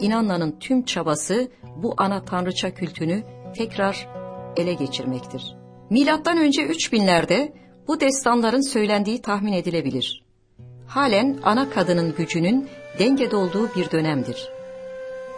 İnanla'nın tüm çabası bu ana tanrıça kültünü tekrar ele geçirmektir. Milattan önce 3000'lerde bu destanların söylendiği tahmin edilebilir. Halen ana kadının gücünün dengede olduğu bir dönemdir.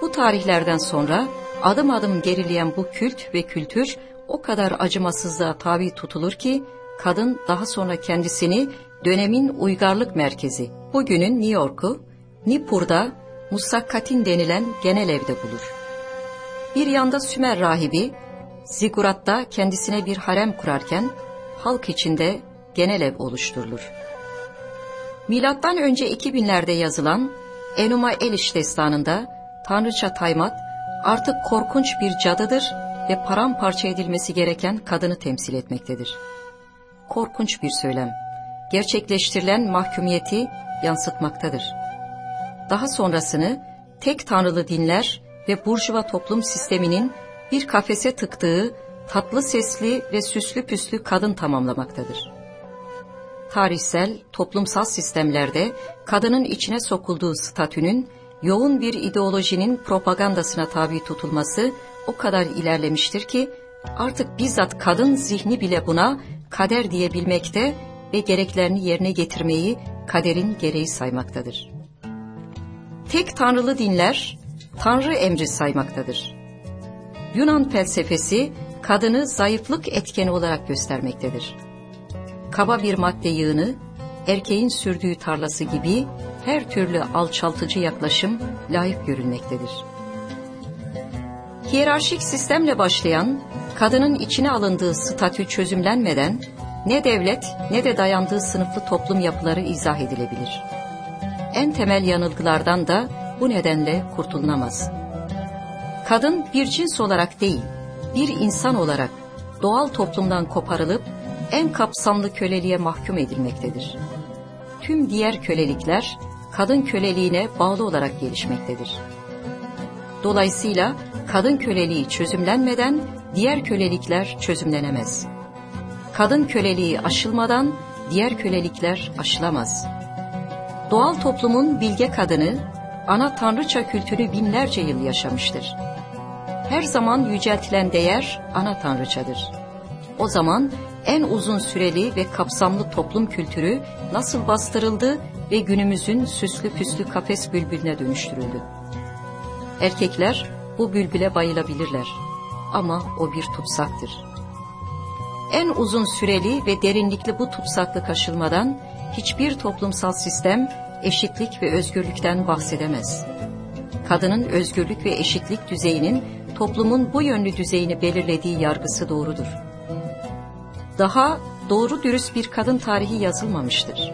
Bu tarihlerden sonra adım adım gerileyen bu kült ve kültür o kadar acımasızlığa tabi tutulur ki kadın daha sonra kendisini dönemin uygarlık merkezi, bugünün New York'u, Nippur'da Musakkatin denilen genel evde bulur. Bir yanda Sümer rahibi, Zigurat'ta kendisine bir harem kurarken, halk içinde genel ev oluşturulur. Milattan önce 2000'lerde yazılan Enuma Eliş destanında Tanrıça Taymat artık korkunç bir cadıdır ve paramparça edilmesi gereken kadını temsil etmektedir. Korkunç bir söylem, gerçekleştirilen mahkumiyeti yansıtmaktadır. Daha sonrasını tek tanrılı dinler ve burjuva toplum sisteminin bir kafese tıktığı tatlı sesli ve süslü püslü kadın tamamlamaktadır. Tarihsel, toplumsal sistemlerde kadının içine sokulduğu statünün yoğun bir ideolojinin propagandasına tabi tutulması o kadar ilerlemiştir ki artık bizzat kadın zihni bile buna kader diyebilmekte ve gereklerini yerine getirmeyi kaderin gereği saymaktadır. Tek tanrılı dinler tanrı emri saymaktadır. Yunan felsefesi kadını zayıflık etkeni olarak göstermektedir. Kaba bir madde yığını, erkeğin sürdüğü tarlası gibi her türlü alçaltıcı yaklaşım layık görülmektedir. Hiyerarşik sistemle başlayan, kadının içine alındığı statü çözümlenmeden ne devlet ne de dayandığı sınıflı toplum yapıları izah edilebilir. En temel yanılgılardan da bu nedenle kurtulunamaz. Kadın bir cins olarak değil, bir insan olarak doğal toplumdan koparılıp en kapsamlı köleliğe mahkum edilmektedir. Tüm diğer kölelikler kadın köleliğine bağlı olarak gelişmektedir. Dolayısıyla kadın köleliği çözümlenmeden diğer kölelikler çözümlenemez. Kadın köleliği aşılmadan diğer kölelikler aşılamaz. Doğal toplumun bilge kadını ana tanrıça kültürü binlerce yıl yaşamıştır. Her zaman yüceltilen değer ana tanrıçadır. O zaman en uzun süreli ve kapsamlı toplum kültürü nasıl bastırıldı ve günümüzün süslü püslü kafes bülbülüne dönüştürüldü. Erkekler bu bülbüle bayılabilirler ama o bir tutsaktır. En uzun süreli ve derinlikli bu tutsaklık aşılmadan hiçbir toplumsal sistem eşitlik ve özgürlükten bahsedemez. Kadının özgürlük ve eşitlik düzeyinin toplumun bu yönlü düzeyini belirlediği yargısı doğrudur. Daha doğru dürüst bir kadın tarihi yazılmamıştır.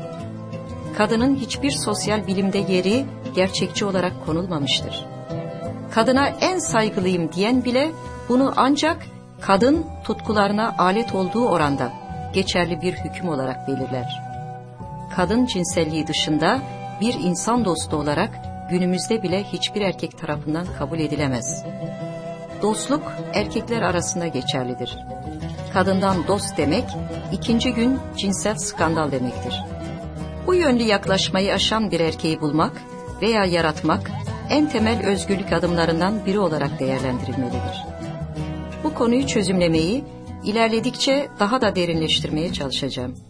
Kadının hiçbir sosyal bilimde yeri gerçekçi olarak konulmamıştır. Kadına en saygılıyım diyen bile bunu ancak kadın tutkularına alet olduğu oranda geçerli bir hüküm olarak belirler. Kadın cinselliği dışında bir insan dostu olarak günümüzde bile hiçbir erkek tarafından kabul edilemez. Dostluk erkekler arasında geçerlidir. Kadından dost demek ikinci gün cinsel skandal demektir. Bu yönlü yaklaşmayı aşan bir erkeği bulmak veya yaratmak en temel özgürlük adımlarından biri olarak değerlendirilmelidir. Bu konuyu çözümlemeyi ilerledikçe daha da derinleştirmeye çalışacağım.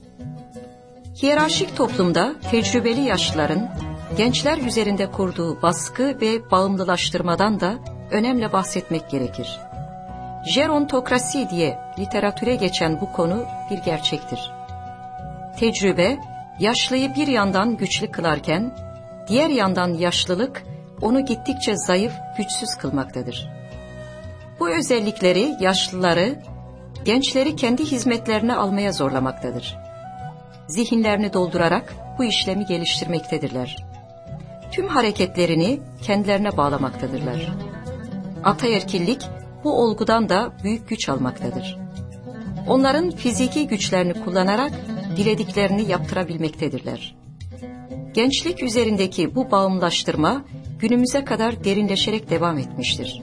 Hiyerarşik toplumda tecrübeli yaşlıların gençler üzerinde kurduğu baskı ve bağımlılaştırmadan da önemli bahsetmek gerekir. Gerontokrasi diye literatüre geçen bu konu bir gerçektir. Tecrübe, yaşlıyı bir yandan güçlü kılarken, diğer yandan yaşlılık onu gittikçe zayıf, güçsüz kılmaktadır. Bu özellikleri yaşlıları, gençleri kendi hizmetlerine almaya zorlamaktadır. Zihinlerini doldurarak bu işlemi geliştirmektedirler. Tüm hareketlerini kendilerine bağlamaktadırlar. Ataerkillik bu olgudan da büyük güç almaktadır. Onların fiziki güçlerini kullanarak dilediklerini yaptırabilmektedirler. Gençlik üzerindeki bu bağımlaştırma günümüze kadar derinleşerek devam etmiştir.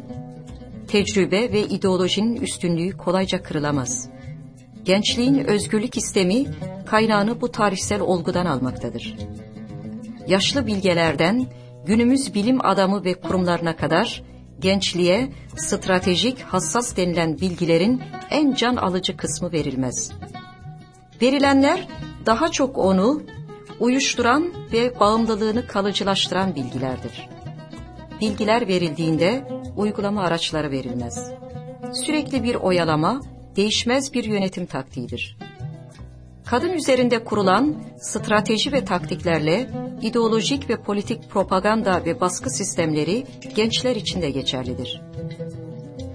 Tecrübe ve ideolojinin üstünlüğü kolayca kırılamaz. Gençliğin özgürlük istemi kaynağını bu tarihsel olgudan almaktadır. Yaşlı bilgelerden, günümüz bilim adamı ve kurumlarına kadar gençliğe stratejik hassas denilen bilgilerin en can alıcı kısmı verilmez. Verilenler daha çok onu uyuşturan ve bağımlılığını kalıcılaştıran bilgilerdir. Bilgiler verildiğinde uygulama araçları verilmez. Sürekli bir oyalama, değişmez bir yönetim taktiğidir. Kadın üzerinde kurulan strateji ve taktiklerle ideolojik ve politik propaganda ve baskı sistemleri gençler için de geçerlidir.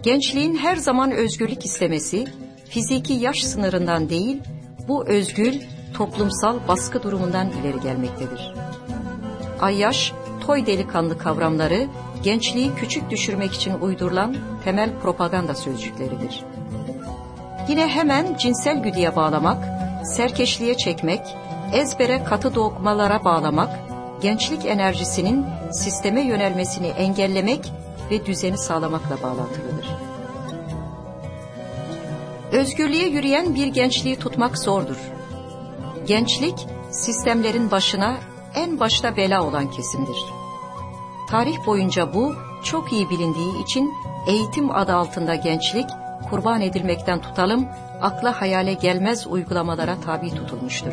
Gençliğin her zaman özgürlük istemesi, fiziki yaş sınırından değil, bu özgül toplumsal baskı durumundan ileri gelmektedir. Ayyaş, toy delikanlı kavramları gençliği küçük düşürmek için uydurulan temel propaganda sözcükleridir. Yine hemen cinsel güdüye bağlamak, serkeşliğe çekmek, ezbere katı dogmalara bağlamak, gençlik enerjisinin sisteme yönelmesini engellemek ve düzeni sağlamakla bağlantılıdır. Özgürlüğe yürüyen bir gençliği tutmak zordur. Gençlik, sistemlerin başına en başta bela olan kesimdir. Tarih boyunca bu çok iyi bilindiği için eğitim adı altında gençlik kurban edilmekten tutalım akla hayale gelmez uygulamalara tabi tutulmuştur.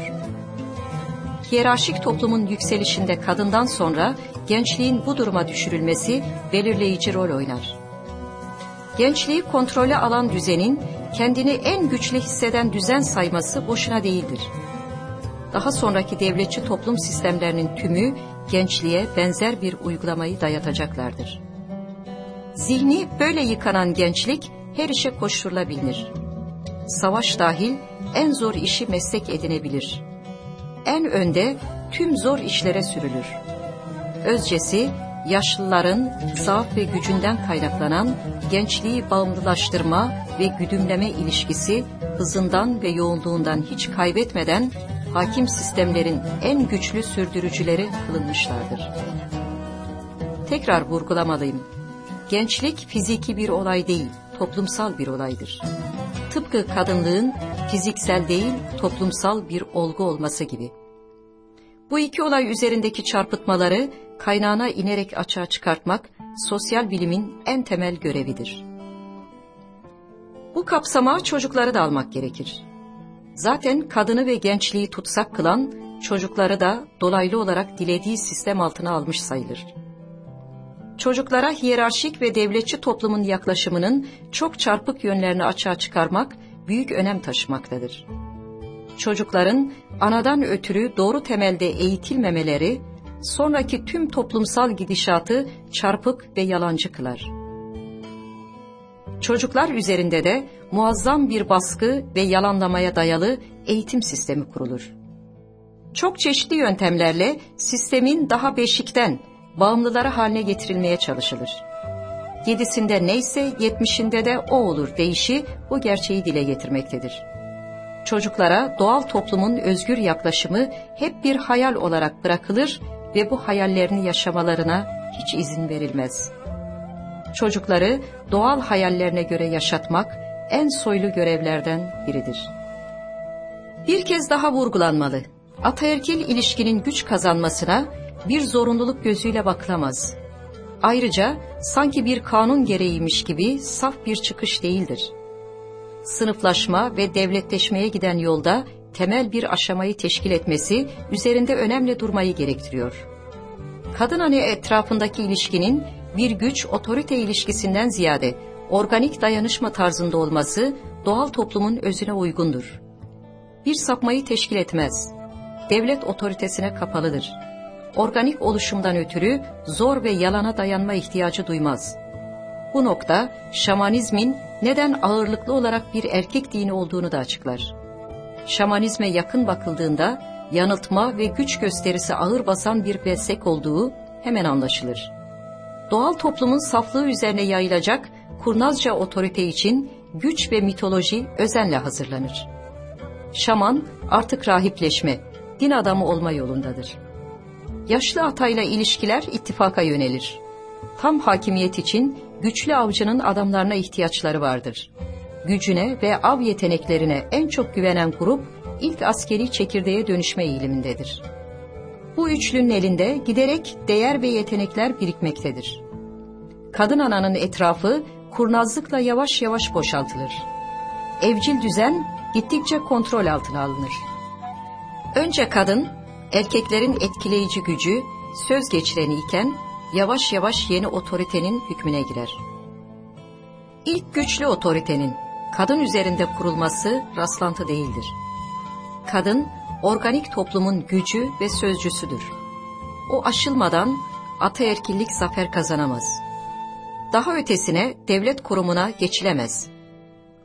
Hiyerarşik toplumun yükselişinde kadından sonra gençliğin bu duruma düşürülmesi belirleyici rol oynar. Gençliği kontrole alan düzenin kendini en güçlü hisseden düzen sayması boşuna değildir. Daha sonraki devletçi toplum sistemlerinin tümü gençliğe benzer bir uygulamayı dayatacaklardır. Zihni böyle yıkanan gençlik her işe koşturulabilir. Savaş dahil en zor işi meslek edinebilir. En önde tüm zor işlere sürülür. Özcesi yaşlıların zaaf ve gücünden kaynaklanan gençliği bağımlılaştırma ve güdümleme ilişkisi hızından ve yoğunluğundan hiç kaybetmeden hakim sistemlerin en güçlü sürdürücüleri kılınmışlardır. Tekrar vurgulamalıyım. Gençlik fiziki bir olay değil, toplumsal bir olaydır. Tıpkı kadınlığın fiziksel değil, toplumsal bir olgu olması gibi. Bu iki olay üzerindeki çarpıtmaları kaynağına inerek açığa çıkartmak sosyal bilimin en temel görevidir. Bu kapsama çocukları da almak gerekir. Zaten kadını ve gençliği tutsak kılan çocukları da dolaylı olarak dilediği sistem altına almış sayılır. Çocuklara hiyerarşik ve devletçi toplumun yaklaşımının çok çarpık yönlerini açığa çıkarmak büyük önem taşımaktadır. Çocukların anadan ötürü doğru temelde eğitilmemeleri sonraki tüm toplumsal gidişatı çarpık ve yalancı kılar. Çocuklar üzerinde de muazzam bir baskı ve yalanlamaya dayalı eğitim sistemi kurulur. Çok çeşitli yöntemlerle sistemin daha beşikten bağımlıları haline getirilmeye çalışılır. Yedisinde neyse yetmişinde de o olur deyişi bu gerçeği dile getirmektedir. Çocuklara doğal toplumun özgür yaklaşımı hep bir hayal olarak bırakılır ve bu hayallerini yaşamalarına hiç izin verilmez. Çocukları doğal hayallerine göre yaşatmak en soylu görevlerden biridir. Bir kez daha vurgulanmalı. Ataerkil ilişkinin güç kazanmasına bir zorunluluk gözüyle bakılamaz. Ayrıca sanki bir kanun gereğiymiş gibi saf bir çıkış değildir. Sınıflaşma ve devletleşmeye giden yolda temel bir aşamayı teşkil etmesi üzerinde önemli durmayı gerektiriyor. Kadın anne etrafındaki ilişkinin bir güç otorite ilişkisinden ziyade organik dayanışma tarzında olması doğal toplumun özüne uygundur. Bir sapmayı teşkil etmez. Devlet otoritesine kapalıdır. Organik oluşumdan ötürü zor ve yalana dayanma ihtiyacı duymaz. Bu nokta şamanizmin neden ağırlıklı olarak bir erkek dini olduğunu da açıklar. Şamanizme yakın bakıldığında yanıltma ve güç gösterisi ağır basan bir meslek olduğu hemen anlaşılır. Doğal toplumun saflığı üzerine yayılacak kurnazca otorite için güç ve mitoloji özenle hazırlanır. Şaman artık rahipleşme, din adamı olma yolundadır. Yaşlı atayla ilişkiler ittifaka yönelir. Tam hakimiyet için güçlü avcının adamlarına ihtiyaçları vardır. Gücüne ve av yeteneklerine en çok güvenen grup ilk askeri çekirdeğe dönüşme eğilimindedir. Bu üçlünün elinde giderek değer ve yetenekler birikmektedir. Kadın ananın etrafı kurnazlıkla yavaş yavaş boşaltılır. Evcil düzen gittikçe kontrol altına alınır. Önce kadın, erkeklerin etkileyici gücü, söz geçireni iken yavaş yavaş yeni otoritenin hükmüne girer. İlk güçlü otoritenin kadın üzerinde kurulması rastlantı değildir. Kadın, organik toplumun gücü ve sözcüsüdür. O aşılmadan ataerkillik zafer kazanamaz. Daha ötesine devlet kurumuna geçilemez.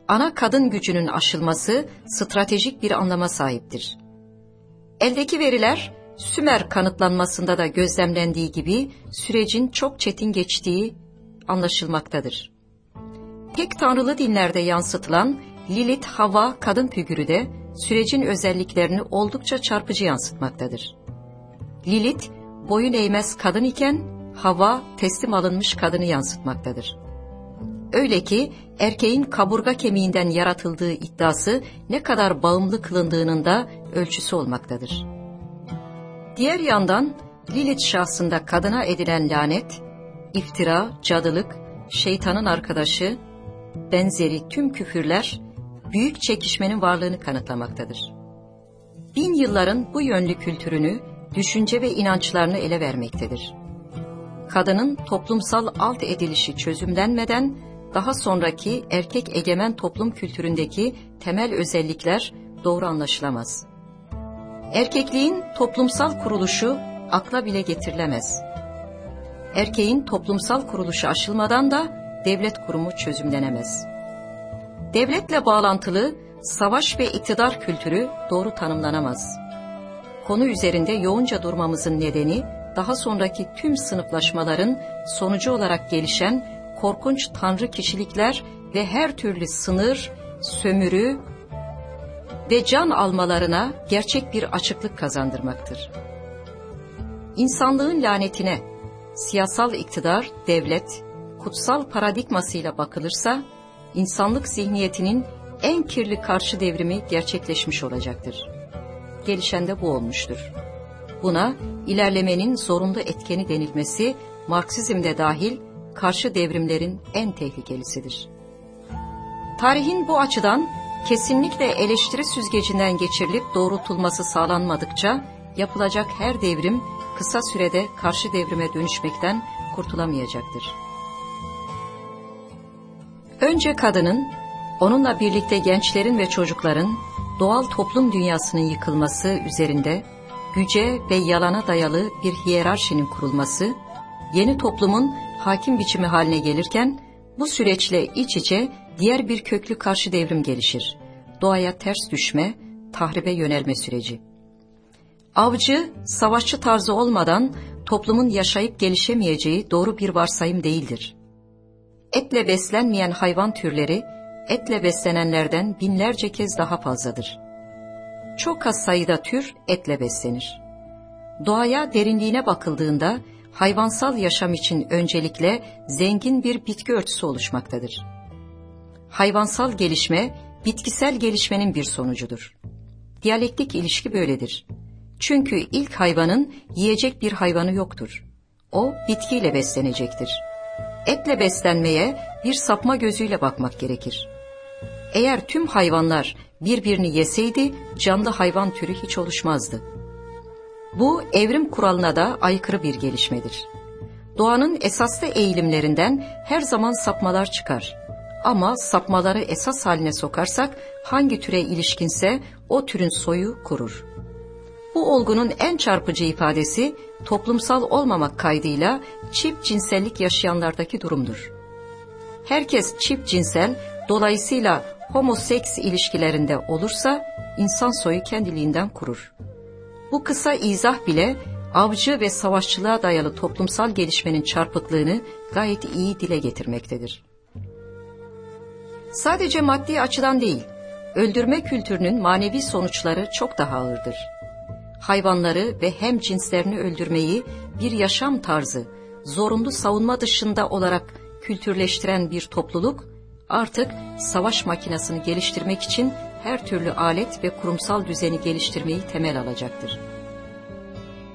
Ana kadın gücünün aşılması stratejik bir anlama sahiptir. Eldeki veriler Sümer kanıtlanmasında da gözlemlendiği gibi sürecin çok çetin geçtiği anlaşılmaktadır. Tek tanrılı dinlerde yansıtılan Lilith Hava kadın figürü de sürecin özelliklerini oldukça çarpıcı yansıtmaktadır. Lilith boyun eğmez kadın iken Hava teslim alınmış kadını yansıtmaktadır. Öyle ki erkeğin kaburga kemiğinden yaratıldığı iddiası ne kadar bağımlı kılındığının da ölçüsü olmaktadır. Diğer yandan Lilith şahsında kadına edilen lanet, iftira, cadılık, şeytanın arkadaşı, benzeri tüm küfürler büyük çekişmenin varlığını kanıtlamaktadır. Bin yılların bu yönlü kültürünü, düşünce ve inançlarını ele vermektedir. Kadının toplumsal alt edilişi çözümlenmeden daha sonraki erkek egemen toplum kültüründeki temel özellikler doğru anlaşılamaz. Erkekliğin toplumsal kuruluşu akla bile getirilemez. Erkeğin toplumsal kuruluşu aşılmadan da devlet kurumu çözümlenemez. Devletle bağlantılı savaş ve iktidar kültürü doğru tanımlanamaz. Konu üzerinde yoğunca durmamızın nedeni daha sonraki tüm sınıflaşmaların sonucu olarak gelişen korkunç tanrı kişilikler ve her türlü sınır, sömürü ve can almalarına gerçek bir açıklık kazandırmaktır. İnsanlığın lanetine siyasal iktidar, devlet, kutsal paradigmasıyla bakılırsa, insanlık zihniyetinin en kirli karşı devrimi gerçekleşmiş olacaktır. Gelişen de bu olmuştur. Buna ilerlemenin zorunlu etkeni denilmesi, Marksizmde dahil karşı devrimlerin en tehlikelisidir. Tarihin bu açıdan kesinlikle eleştiri süzgecinden geçirilip doğrultulması sağlanmadıkça yapılacak her devrim kısa sürede karşı devrime dönüşmekten kurtulamayacaktır. Önce kadının, onunla birlikte gençlerin ve çocukların doğal toplum dünyasının yıkılması üzerinde güce ve yalana dayalı bir hiyerarşinin kurulması, yeni toplumun hakim biçimi haline gelirken bu süreçle iç içe diğer bir köklü karşı devrim gelişir. Doğaya ters düşme, tahribe yönelme süreci. Avcı, savaşçı tarzı olmadan toplumun yaşayıp gelişemeyeceği doğru bir varsayım değildir. Etle beslenmeyen hayvan türleri, etle beslenenlerden binlerce kez daha fazladır. Çok az sayıda tür etle beslenir. Doğaya derinliğine bakıldığında hayvansal yaşam için öncelikle zengin bir bitki örtüsü oluşmaktadır. Hayvansal gelişme, bitkisel gelişmenin bir sonucudur. Diyalektik ilişki böyledir. Çünkü ilk hayvanın yiyecek bir hayvanı yoktur. O bitkiyle beslenecektir. Etle beslenmeye bir sapma gözüyle bakmak gerekir. Eğer tüm hayvanlar birbirini yeseydi canlı hayvan türü hiç oluşmazdı. Bu evrim kuralına da aykırı bir gelişmedir. Doğanın esaslı eğilimlerinden her zaman sapmalar çıkar. Ama sapmaları esas haline sokarsak hangi türe ilişkinse o türün soyu kurur. Bu olgunun en çarpıcı ifadesi toplumsal olmamak kaydıyla çift cinsellik yaşayanlardaki durumdur. Herkes çift cinsel, dolayısıyla homoseks ilişkilerinde olursa insan soyu kendiliğinden kurur. Bu kısa izah bile avcı ve savaşçılığa dayalı toplumsal gelişmenin çarpıklığını gayet iyi dile getirmektedir. Sadece maddi açıdan değil, öldürme kültürünün manevi sonuçları çok daha ağırdır. Hayvanları ve hem cinslerini öldürmeyi bir yaşam tarzı, zorunlu savunma dışında olarak kültürleştiren bir topluluk, artık savaş makinesini geliştirmek için her türlü alet ve kurumsal düzeni geliştirmeyi temel alacaktır.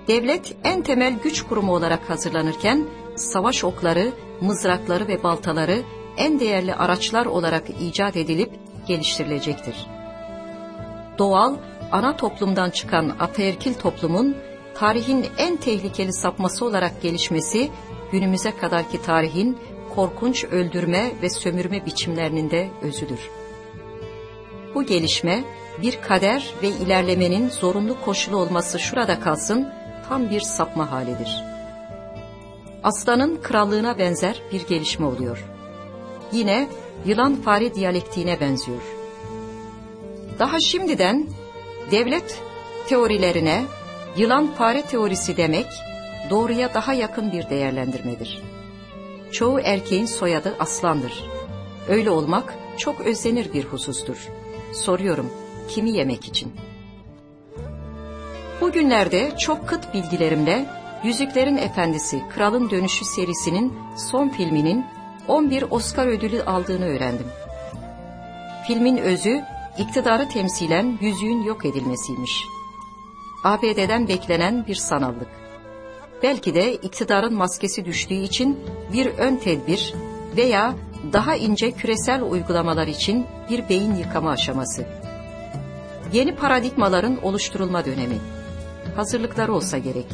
Devlet en temel güç kurumu olarak hazırlanırken savaş okları, mızrakları ve baltaları en değerli araçlar olarak icat edilip geliştirilecektir. Doğal, ana toplumdan çıkan ataerkil toplumun tarihin en tehlikeli sapması olarak gelişmesi günümüze kadarki tarihin korkunç öldürme ve sömürme biçimlerinin de özüdür. Bu gelişme bir kader ve ilerlemenin zorunlu koşulu olması şurada kalsın tam bir sapma halidir. Aslanın krallığına benzer bir gelişme oluyor. Yine yılan fare diyalektiğine benziyor. Daha şimdiden devlet teorilerine yılan fare teorisi demek doğruya daha yakın bir değerlendirmedir. Çoğu erkeğin soyadı aslandır. Öyle olmak çok özlenir bir husustur. Soruyorum, kimi yemek için? Bugünlerde çok kıt bilgilerimle Yüzüklerin Efendisi Kralın Dönüşü serisinin son filminin 11 Oscar ödülü aldığını öğrendim. Filmin özü iktidarı temsilen yüzüğün yok edilmesiymiş. ABD'den beklenen bir sanallık. Belki de iktidarın maskesi düştüğü için bir ön tedbir veya daha ince küresel uygulamalar için bir beyin yıkama aşaması. Yeni paradigmaların oluşturulma dönemi. Hazırlıkları olsa gerek.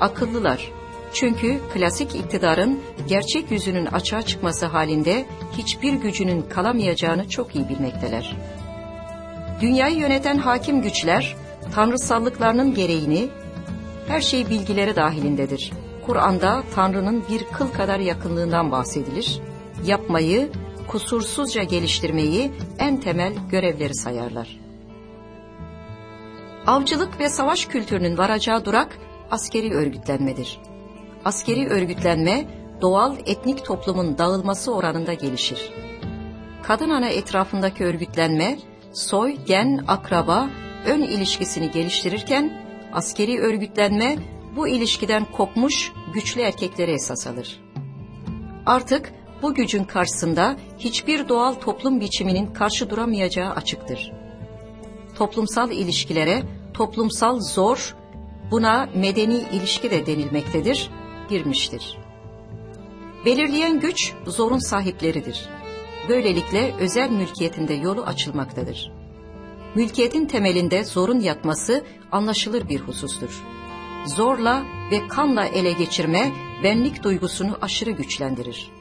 Akıllılar. Çünkü klasik iktidarın gerçek yüzünün açığa çıkması halinde hiçbir gücünün kalamayacağını çok iyi bilmekteler. Dünyayı yöneten hakim güçler, tanrısallıklarının gereğini, her şey bilgileri dahilindedir. Kur'an'da Tanrı'nın bir kıl kadar yakınlığından bahsedilir. Yapmayı, kusursuzca geliştirmeyi en temel görevleri sayarlar. Avcılık ve savaş kültürünün varacağı durak askeri örgütlenmedir. Askeri örgütlenme doğal etnik toplumun dağılması oranında gelişir. Kadın ana etrafındaki örgütlenme soy, gen, akraba, ön ilişkisini geliştirirken askeri örgütlenme bu ilişkiden kopmuş güçlü erkeklere esas alır. Artık bu gücün karşısında hiçbir doğal toplum biçiminin karşı duramayacağı açıktır. Toplumsal ilişkilere toplumsal zor, buna medeni ilişki de denilmektedir, girmiştir. Belirleyen güç zorun sahipleridir. Böylelikle özel mülkiyetinde yolu açılmaktadır. Mülkiyetin temelinde zorun yatması anlaşılır bir husustur. Zorla ve kanla ele geçirme benlik duygusunu aşırı güçlendirir.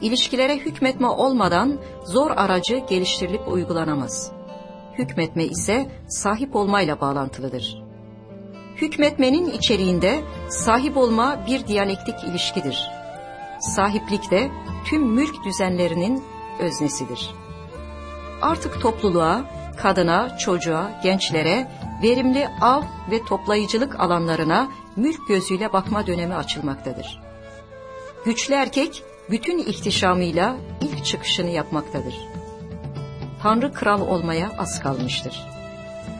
İlişkilere hükmetme olmadan zor aracı geliştirilip uygulanamaz. Hükmetme ise sahip olmayla bağlantılıdır. Hükmetmenin içeriğinde sahip olma bir diyalektik ilişkidir. Sahiplik de tüm mülk düzenlerinin öznesidir. Artık topluluğa, kadına, çocuğa, gençlere, verimli av ve toplayıcılık alanlarına mülk gözüyle bakma dönemi açılmaktadır. Güçlü erkek bütün ihtişamıyla ilk çıkışını yapmaktadır. Tanrı kral olmaya az kalmıştır.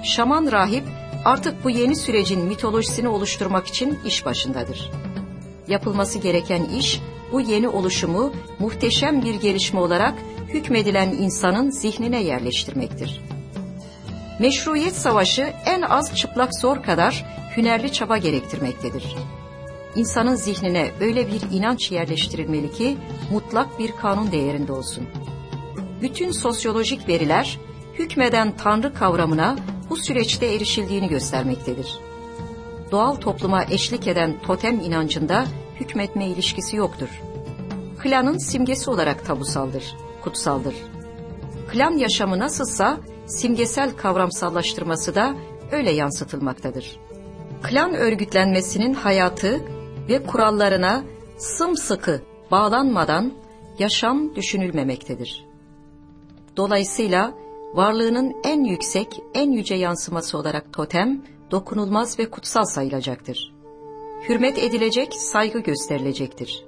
Şaman rahip artık bu yeni sürecin mitolojisini oluşturmak için iş başındadır. Yapılması gereken iş bu yeni oluşumu muhteşem bir gelişme olarak hükmedilen insanın zihnine yerleştirmektir. Meşruiyet savaşı en az çıplak zor kadar hünerli çaba gerektirmektedir. İnsanın zihnine öyle bir inanç yerleştirilmeli ki mutlak bir kanun değerinde olsun. Bütün sosyolojik veriler hükmeden tanrı kavramına bu süreçte erişildiğini göstermektedir. Doğal topluma eşlik eden totem inancında hükmetme ilişkisi yoktur. Klanın simgesi olarak tabusaldır, kutsaldır. Klan yaşamı nasılsa simgesel kavramsallaştırması da öyle yansıtılmaktadır. Klan örgütlenmesinin hayatı ve kurallarına sımsıkı bağlanmadan yaşam düşünülmemektedir. Dolayısıyla varlığının en yüksek, en yüce yansıması olarak totem, dokunulmaz ve kutsal sayılacaktır. Hürmet edilecek, saygı gösterilecektir.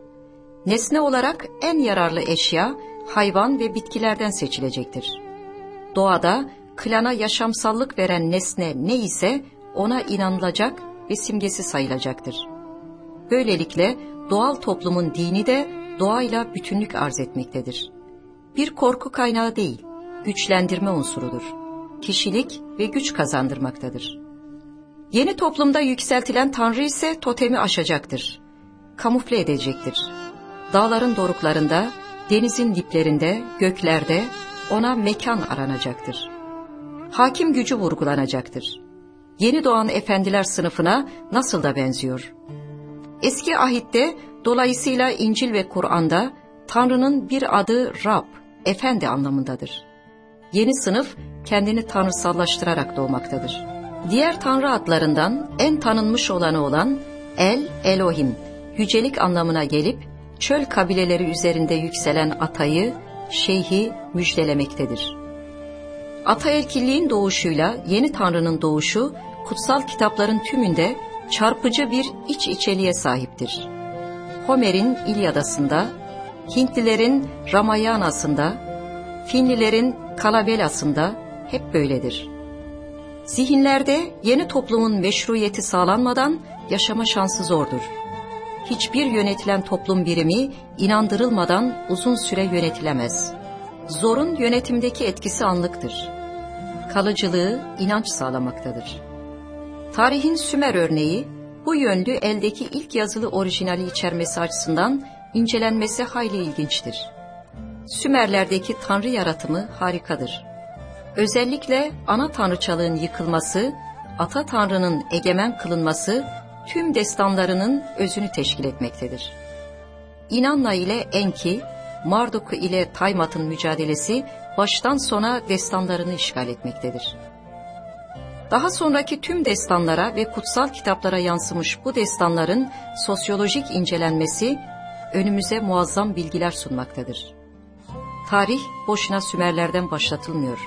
Nesne olarak en yararlı eşya, hayvan ve bitkilerden seçilecektir. Doğada klana yaşamsallık veren nesne ne ise ona inanılacak ve simgesi sayılacaktır. Böylelikle doğal toplumun dini de doğayla bütünlük arz etmektedir. Bir korku kaynağı değil, güçlendirme unsurudur. Kişilik ve güç kazandırmaktadır. Yeni toplumda yükseltilen tanrı ise totemi aşacaktır. Kamufle edecektir. Dağların doruklarında, denizin diplerinde, göklerde ona mekan aranacaktır. Hakim gücü vurgulanacaktır. Yeni doğan efendiler sınıfına nasıl da benziyor. Eski ahitte dolayısıyla İncil ve Kur'an'da Tanrı'nın bir adı Rab, efendi anlamındadır. Yeni sınıf kendini tanrısallaştırarak doğmaktadır. Diğer tanrı adlarından en tanınmış olanı olan El, Elohim, yücelik anlamına gelip çöl kabileleri üzerinde yükselen atayı, şeyhi müjdelemektedir. Ataerkilliğin doğuşuyla yeni tanrının doğuşu, kutsal kitapların tümünde çarpıcı bir iç içeliğe sahiptir. Homer'in İlyadası'nda, Hintlilerin Ramayana'sında, Finlilerin Kalabelas'ında hep böyledir. Zihinlerde yeni toplumun meşruiyeti sağlanmadan yaşama şansı zordur. Hiçbir yönetilen toplum birimi inandırılmadan uzun süre yönetilemez. Zorun yönetimdeki etkisi anlıktır. Kalıcılığı inanç sağlamaktadır. Tarihin Sümer örneği bu yönlü eldeki ilk yazılı orijinali içermesi açısından incelenmesi hayli ilginçtir. Sümerlerdeki tanrı yaratımı harikadır. Özellikle ana tanrıçalığın yıkılması, ata tanrının egemen kılınması tüm destanlarının özünü teşkil etmektedir. İnanna ile Enki, Marduk ile Taymat'ın mücadelesi baştan sona destanlarını işgal etmektedir. Daha sonraki tüm destanlara ve kutsal kitaplara yansımış bu destanların sosyolojik incelenmesi önümüze muazzam bilgiler sunmaktadır. Tarih boşuna Sümerlerden başlatılmıyor.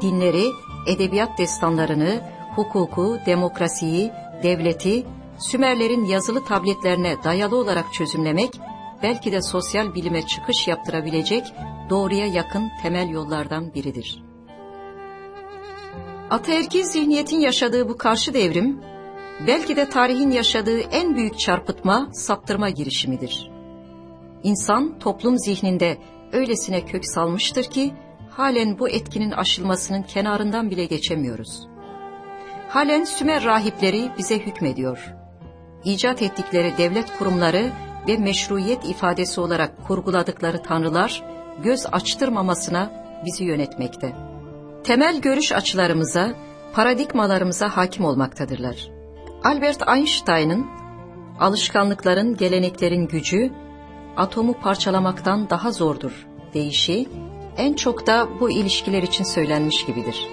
Dinleri, edebiyat destanlarını, hukuku, demokrasiyi, devleti Sümerlerin yazılı tabletlerine dayalı olarak çözümlemek, belki de sosyal bilime çıkış yaptırabilecek doğruya yakın temel yollardan biridir. Ataerkil zihniyetin yaşadığı bu karşı devrim, belki de tarihin yaşadığı en büyük çarpıtma, saptırma girişimidir. İnsan toplum zihninde öylesine kök salmıştır ki, halen bu etkinin aşılmasının kenarından bile geçemiyoruz. Halen Sümer rahipleri bize hükmediyor. İcat ettikleri devlet kurumları ve meşruiyet ifadesi olarak kurguladıkları tanrılar, göz açtırmamasına bizi yönetmekte. Temel görüş açılarımıza, paradigmalarımıza hakim olmaktadırlar. Albert Einstein'ın alışkanlıkların, geleneklerin gücü, atomu parçalamaktan daha zordur deyişi, en çok da bu ilişkiler için söylenmiş gibidir.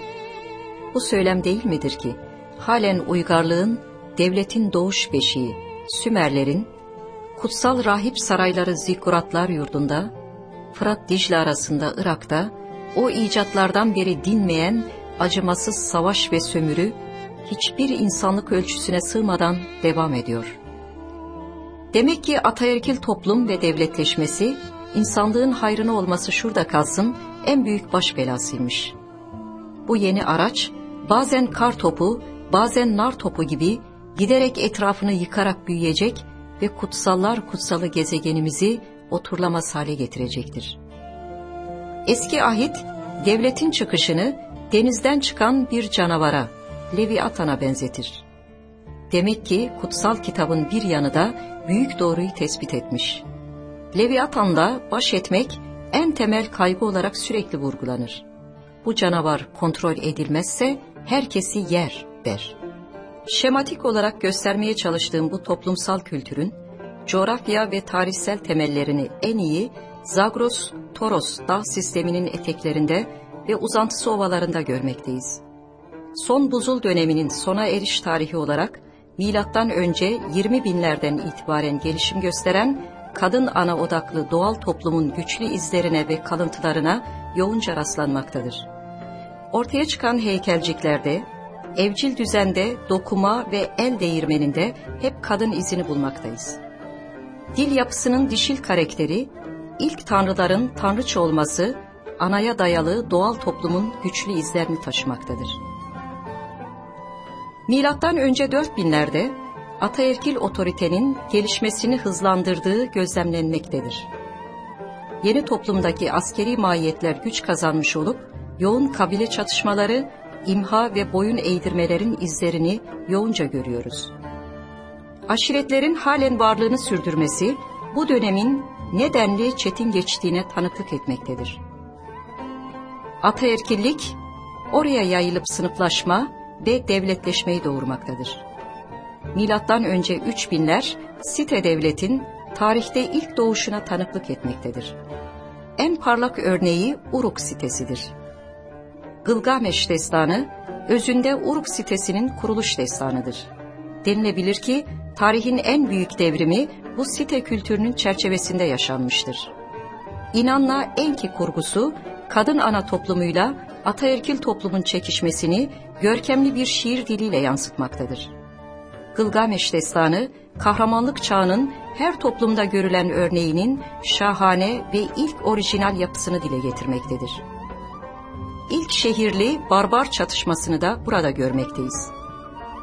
Bu söylem değil midir ki, halen uygarlığın, devletin doğuş beşiği, Sümerlerin, kutsal rahip sarayları zikuratlar yurdunda, Fırat Dicle arasında Irak'ta, o icatlardan beri dinmeyen acımasız savaş ve sömürü, hiçbir insanlık ölçüsüne sığmadan devam ediyor. Demek ki ataerkil toplum ve devletleşmesi, insanlığın hayrına olması şurada kalsın, en büyük baş belasıymış. Bu yeni araç, bazen kar topu, bazen nar topu gibi giderek etrafını yıkarak büyüyecek ve kutsallar kutsalı gezegenimizi oturlamaz hale getirecektir. Eski ahit, devletin çıkışını denizden çıkan bir canavara, Leviathan'a benzetir. Demek ki kutsal kitabın bir yanı da büyük doğruyu tespit etmiş. Leviathan'da baş etmek en temel kaygı olarak sürekli vurgulanır. Bu canavar kontrol edilmezse herkesi yer der. Şematik olarak göstermeye çalıştığım bu toplumsal kültürün coğrafya ve tarihsel temellerini en iyi Zagros, Toros dağ sisteminin eteklerinde ve uzantısı ovalarında görmekteyiz. Son buzul döneminin sona eriş tarihi olarak milattan önce 20 binlerden itibaren gelişim gösteren kadın ana odaklı doğal toplumun güçlü izlerine ve kalıntılarına yoğunca rastlanmaktadır. Ortaya çıkan heykelciklerde, evcil düzende, dokuma ve el değirmeninde hep kadın izini bulmaktayız. Dil yapısının dişil karakteri, ilk tanrıların tanrıça olması, anaya dayalı doğal toplumun güçlü izlerini taşımaktadır. Milattan önce 4000'lerde ataerkil otoritenin gelişmesini hızlandırdığı gözlemlenmektedir. Yeni toplumdaki askeri mahiyetler güç kazanmış olup yoğun kabile çatışmaları imha ve boyun eğdirmelerin izlerini yoğunca görüyoruz. Aşiretlerin halen varlığını sürdürmesi bu dönemin nedenli çetin geçtiğine tanıklık etmektedir. Ataerkillik oraya yayılıp sınıflaşma ve devletleşmeyi doğurmaktadır. Milattan önce 3000'ler site devletin tarihte ilk doğuşuna tanıklık etmektedir. En parlak örneği Uruk sitesidir. Gılgameş destanı özünde Uruk sitesinin kuruluş destanıdır. Denilebilir ki tarihin en büyük devrimi bu site kültürünün çerçevesinde yaşanmıştır. İnanla Enki kurgusu kadın ana toplumuyla ataerkil toplumun çekişmesini görkemli bir şiir diliyle yansıtmaktadır. Gılgameş destanı kahramanlık çağının her toplumda görülen örneğinin şahane ve ilk orijinal yapısını dile getirmektedir. İlk şehirli barbar çatışmasını da burada görmekteyiz.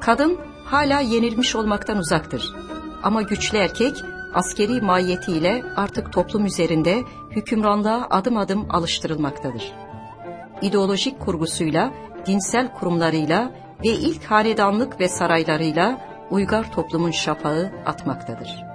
Kadın hala yenilmiş olmaktan uzaktır. Ama güçlü erkek askeri mahiyetiyle artık toplum üzerinde hükümranlığa adım adım alıştırılmaktadır. İdeolojik kurgusuyla, dinsel kurumlarıyla ve ilk hanedanlık ve saraylarıyla uygar toplumun şafağı atmaktadır.